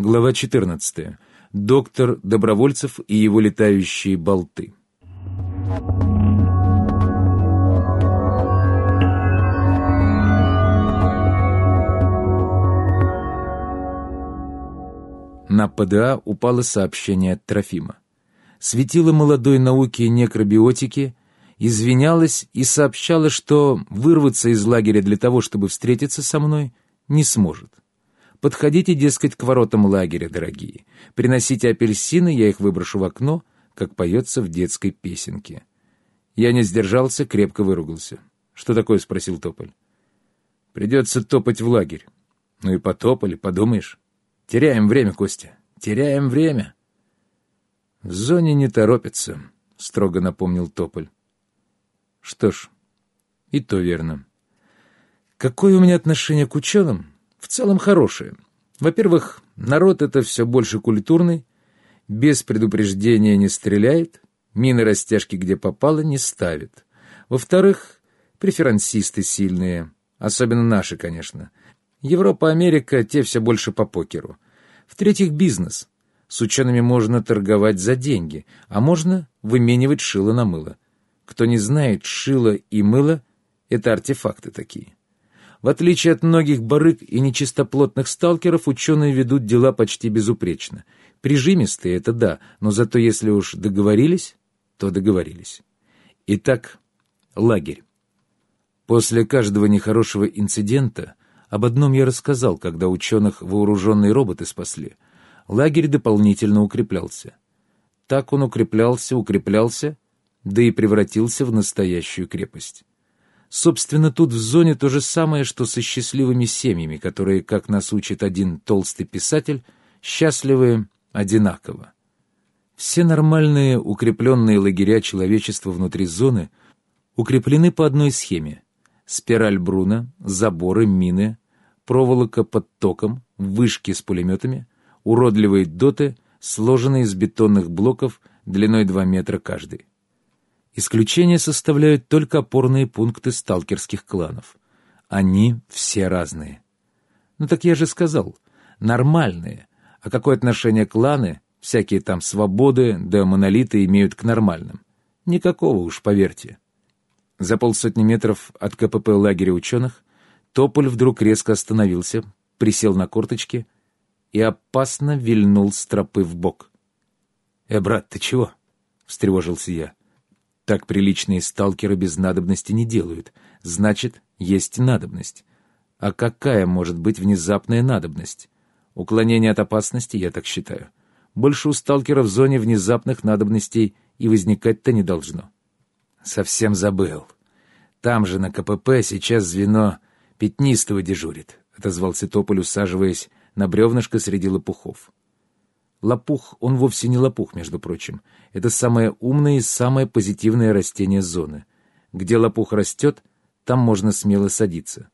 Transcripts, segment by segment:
Глава 14. Доктор Добровольцев и его летающие болты. На ПДА упало сообщение от Трофима. Светило молодой науки некробиотики, извинялась и сообщала, что вырваться из лагеря для того, чтобы встретиться со мной, не сможет. Подходите, дескать, к воротам лагеря, дорогие. Приносите апельсины, я их выброшу в окно, как поется в детской песенке. Я не сдержался, крепко выругался. «Что такое?» — спросил Тополь. «Придется топать в лагерь». «Ну и потопали, подумаешь. Теряем время, Костя, теряем время». «В зоне не торопятся», — строго напомнил Тополь. «Что ж, и то верно. Какое у меня отношение к ученым?» В целом хорошие. Во-первых, народ это все больше культурный, без предупреждения не стреляет, мины растяжки где попало не ставит. Во-вторых, преферансисты сильные, особенно наши, конечно. Европа, Америка, те все больше по покеру. В-третьих, бизнес. С учеными можно торговать за деньги, а можно выменивать шило на мыло. Кто не знает, шило и мыло — это артефакты такие. В отличие от многих барыг и нечистоплотных сталкеров, ученые ведут дела почти безупречно. Прижимистые — это да, но зато если уж договорились, то договорились. Итак, лагерь. После каждого нехорошего инцидента об одном я рассказал, когда ученых вооруженные роботы спасли. Лагерь дополнительно укреплялся. Так он укреплялся, укреплялся, да и превратился в настоящую крепость. Собственно, тут в зоне то же самое, что со счастливыми семьями, которые, как нас учит один толстый писатель, счастливы одинаково. Все нормальные укрепленные лагеря человечества внутри зоны укреплены по одной схеме. Спираль Бруна, заборы, мины, проволока под током, вышки с пулеметами, уродливые доты, сложенные из бетонных блоков длиной 2 метра каждый. Исключение составляют только опорные пункты сталкерских кланов. Они все разные. Ну так я же сказал, нормальные. А какое отношение кланы, всякие там свободы да монолиты имеют к нормальным? Никакого уж, поверьте. За полсотни метров от КПП лагеря ученых Тополь вдруг резко остановился, присел на корточки и опасно вильнул с тропы в бок. «Э, брат, ты чего?» — встревожился я. Так приличные сталкеры без надобности не делают. Значит, есть надобность. А какая может быть внезапная надобность? Уклонение от опасности, я так считаю. Больше у сталкера в зоне внезапных надобностей и возникать-то не должно. Совсем забыл. Там же на КПП сейчас звено пятнистого дежурит, — отозвался Тополь, усаживаясь на бревнышко среди лопухов. Лопух, он вовсе не лопух, между прочим. Это самое умное и самое позитивное растение зоны. Где лопух растет, там можно смело садиться.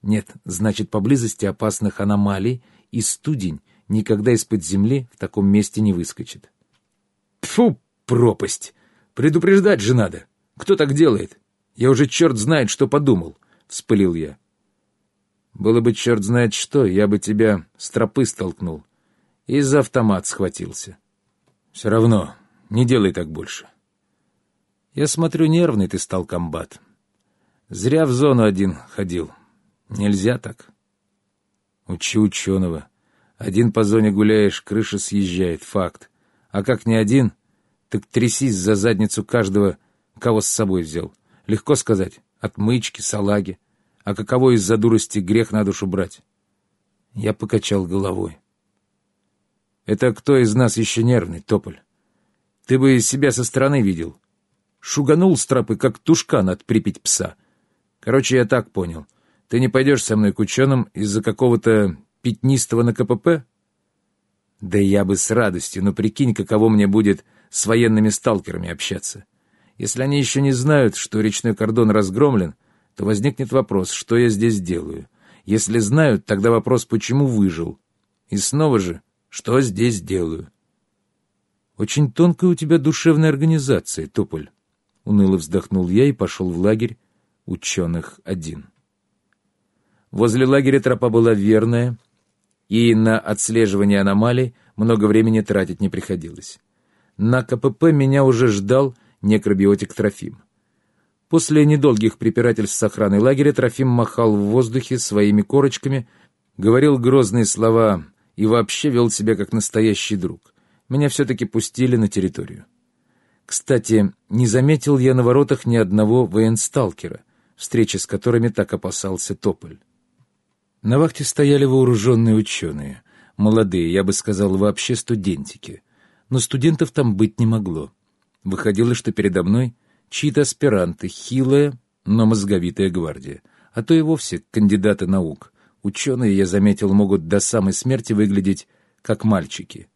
Нет, значит, поблизости опасных аномалий, и студень никогда из-под земли в таком месте не выскочит. Фу, пропасть! Предупреждать же надо! Кто так делает? Я уже черт знает, что подумал, — вспылил я. Было бы черт знает что, я бы тебя с тропы столкнул и за автомат схватился. Все равно, не делай так больше. Я смотрю, нервный ты стал, комбат. Зря в зону один ходил. Нельзя так. Учи ученого. Один по зоне гуляешь, крыша съезжает, факт. А как не один, так трясись за задницу каждого, кого с собой взял. Легко сказать, отмычки, салаги. А каково из-за дурости грех на душу брать? Я покачал головой. Это кто из нас еще нервный, Тополь? Ты бы себя со стороны видел. Шуганул с тропы, как тушкан от припять пса. Короче, я так понял. Ты не пойдешь со мной к ученым из-за какого-то пятнистого на КПП? Да я бы с радостью, но прикинь, каково мне будет с военными сталкерами общаться. Если они еще не знают, что речной кордон разгромлен, то возникнет вопрос, что я здесь делаю. Если знают, тогда вопрос, почему выжил. И снова же, что здесь делаю. Очень тонкая у тебя душевная организация, Тополь. Уныло вздохнул я и пошел в лагерь ученых один. Возле лагеря тропа была верная и на отслеживание аномалий много времени тратить не приходилось. На КПП меня уже ждал некробиотик Трофим. После недолгих препирательств с охраной лагеря Трофим махал в воздухе своими корочками, говорил грозные слова и вообще вел себя как настоящий друг. Меня все-таки пустили на территорию. Кстати, не заметил я на воротах ни одного военсталкера, встречи с которыми так опасался Тополь. На вахте стояли вооруженные ученые, молодые, я бы сказал, вообще студентики. Но студентов там быть не могло. Выходило, что передо мной чьи-то аспиранты, хилая, но мозговитая гвардия, а то и вовсе кандидаты наук. Ученые, я заметил, могут до самой смерти выглядеть как мальчики.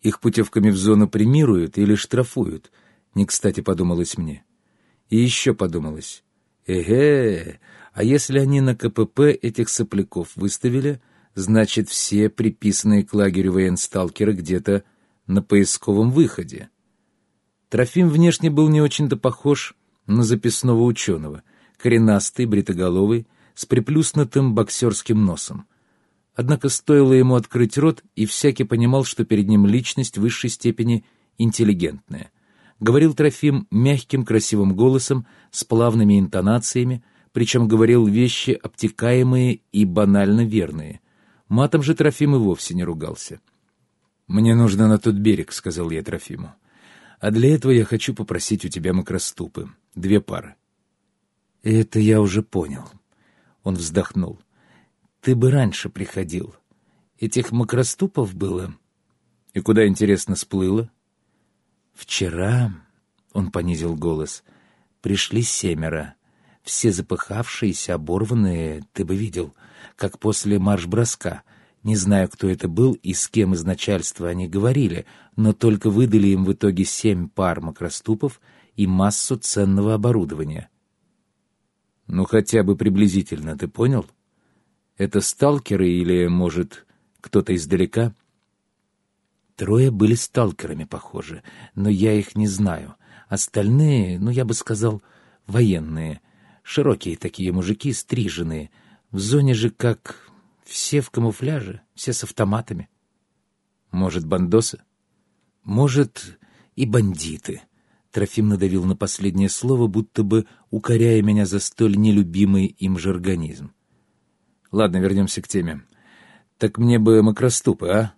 Их путевками в зону премируют или штрафуют, не кстати подумалось мне. И еще подумалось. Эге, а если они на КПП этих сопляков выставили, значит, все приписанные к лагерю военсталкеры где-то на поисковом выходе. Трофим внешне был не очень-то похож на записного ученого, коренастый, бритоголовый, с приплюснутым боксерским носом. Однако стоило ему открыть рот, и всякий понимал, что перед ним личность высшей степени интеллигентная. Говорил Трофим мягким, красивым голосом, с плавными интонациями, причем говорил вещи обтекаемые и банально верные. Матом же Трофим и вовсе не ругался. «Мне нужно на тот берег», — сказал я Трофиму. «А для этого я хочу попросить у тебя макроступы. Две пары». «Это я уже понял». Он вздохнул. «Ты бы раньше приходил. Этих макроступов было...» «И куда, интересно, сплыло?» «Вчера...» — он понизил голос. «Пришли семеро. Все запыхавшиеся, оборванные, ты бы видел, как после марш-броска. Не знаю, кто это был и с кем из начальства они говорили, но только выдали им в итоге семь пар макроступов и массу ценного оборудования. Ну, хотя бы приблизительно, ты понял? Это сталкеры или, может, кто-то издалека? Трое были сталкерами, похоже, но я их не знаю. Остальные, ну, я бы сказал, военные — Широкие такие мужики, стриженные. В зоне же как... Все в камуфляже, все с автоматами. Может, бандосы? Может, и бандиты. Трофим надавил на последнее слово, будто бы укоряя меня за столь нелюбимый им же организм. Ладно, вернемся к теме. Так мне бы макроступы, а?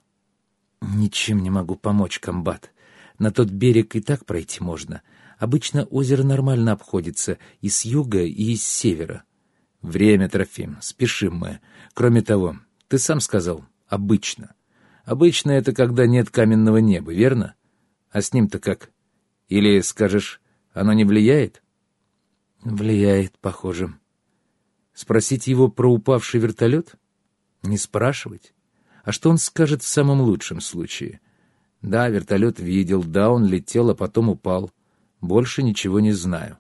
Ничем не могу помочь, комбат. На тот берег и так пройти можно. Обычно озеро нормально обходится и с юга, и с севера. Время, Трофим, спешим мы. Кроме того, ты сам сказал «обычно». Обычно это когда нет каменного неба, верно? А с ним-то как? Или, скажешь, оно не влияет? Влияет, похоже. Спросить его про упавший вертолет? Не спрашивать. А что он скажет в самом лучшем случае? Да, вертолет видел, да, он летел, а потом упал. Больше ничего не знаю.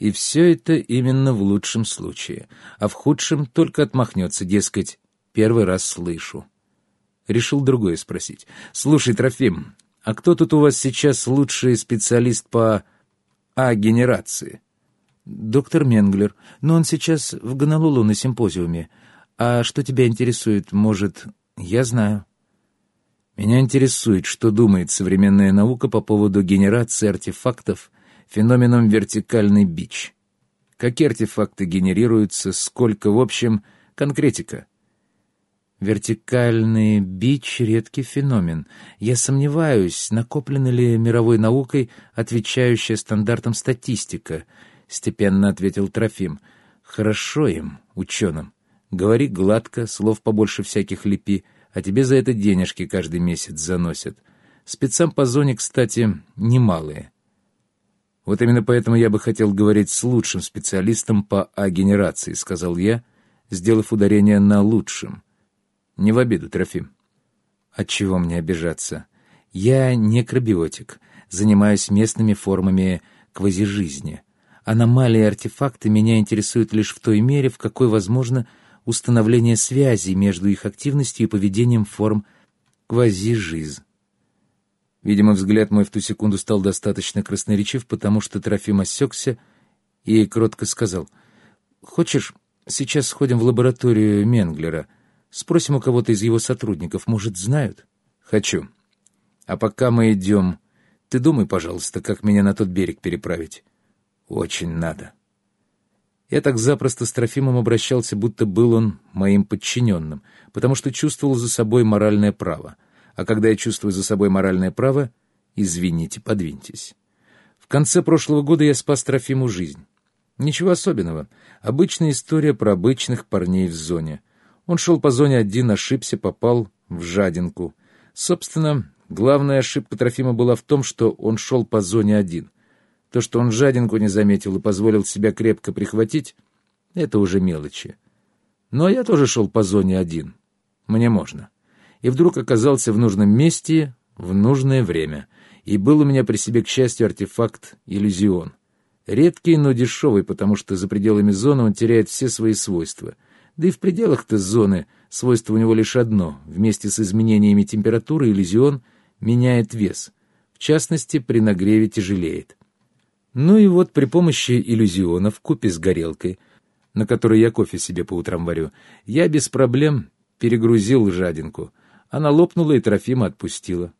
И все это именно в лучшем случае, а в худшем только отмахнется, дескать, первый раз слышу. Решил другое спросить. «Слушай, Трофим, а кто тут у вас сейчас лучший специалист по А-генерации?» «Доктор Менглер, но он сейчас в Гонолулу на симпозиуме. А что тебя интересует, может, я знаю?» Меня интересует, что думает современная наука по поводу генерации артефактов феноменом вертикальный бич. Какие артефакты генерируются, сколько, в общем, конкретика. Вертикальный бич — редкий феномен. Я сомневаюсь, накоплена ли мировой наукой отвечающая стандартам статистика, — степенно ответил Трофим. Хорошо им, ученым. Говори гладко, слов побольше всяких лепи — а тебе за это денежки каждый месяц заносят. Спецам по зоне, кстати, немалые. Вот именно поэтому я бы хотел говорить с лучшим специалистом по А-генерации, сказал я, сделав ударение на «лучшем». Не в обиду, Трофим. Отчего мне обижаться? Я некробиотик, занимаюсь местными формами квазижизни. Аномалии и артефакты меня интересуют лишь в той мере, в какой возможно установление связи между их активностью и поведением форм квазижиз. Видимо, взгляд мой в ту секунду стал достаточно красноречив, потому что Трофим осекся и кротко сказал, «Хочешь, сейчас сходим в лабораторию Менглера? Спросим у кого-то из его сотрудников, может, знают? Хочу. А пока мы идем, ты думай, пожалуйста, как меня на тот берег переправить. Очень надо. Я так запросто с Трофимом обращался, будто был он моим подчиненным, потому что чувствовал за собой моральное право. А когда я чувствую за собой моральное право, извините, подвиньтесь. В конце прошлого года я спас Трофиму жизнь. Ничего особенного. Обычная история про обычных парней в зоне. Он шел по зоне один, ошибся, попал в жадинку. Собственно, главная ошибка Трофима была в том, что он шел по зоне один. То, что он жадинку не заметил и позволил себя крепко прихватить, это уже мелочи. Но я тоже шел по зоне один. Мне можно. И вдруг оказался в нужном месте в нужное время. И был у меня при себе, к счастью, артефакт «Иллюзион». Редкий, но дешевый, потому что за пределами зоны он теряет все свои свойства. Да и в пределах-то зоны свойство у него лишь одно. Вместе с изменениями температуры иллюзион меняет вес. В частности, при нагреве тяжелеет. Ну и вот при помощи иллюзиона в купе с горелкой, на которой я кофе себе по утрам варю, я без проблем перегрузил жадинку. Она лопнула и Трофима отпустила.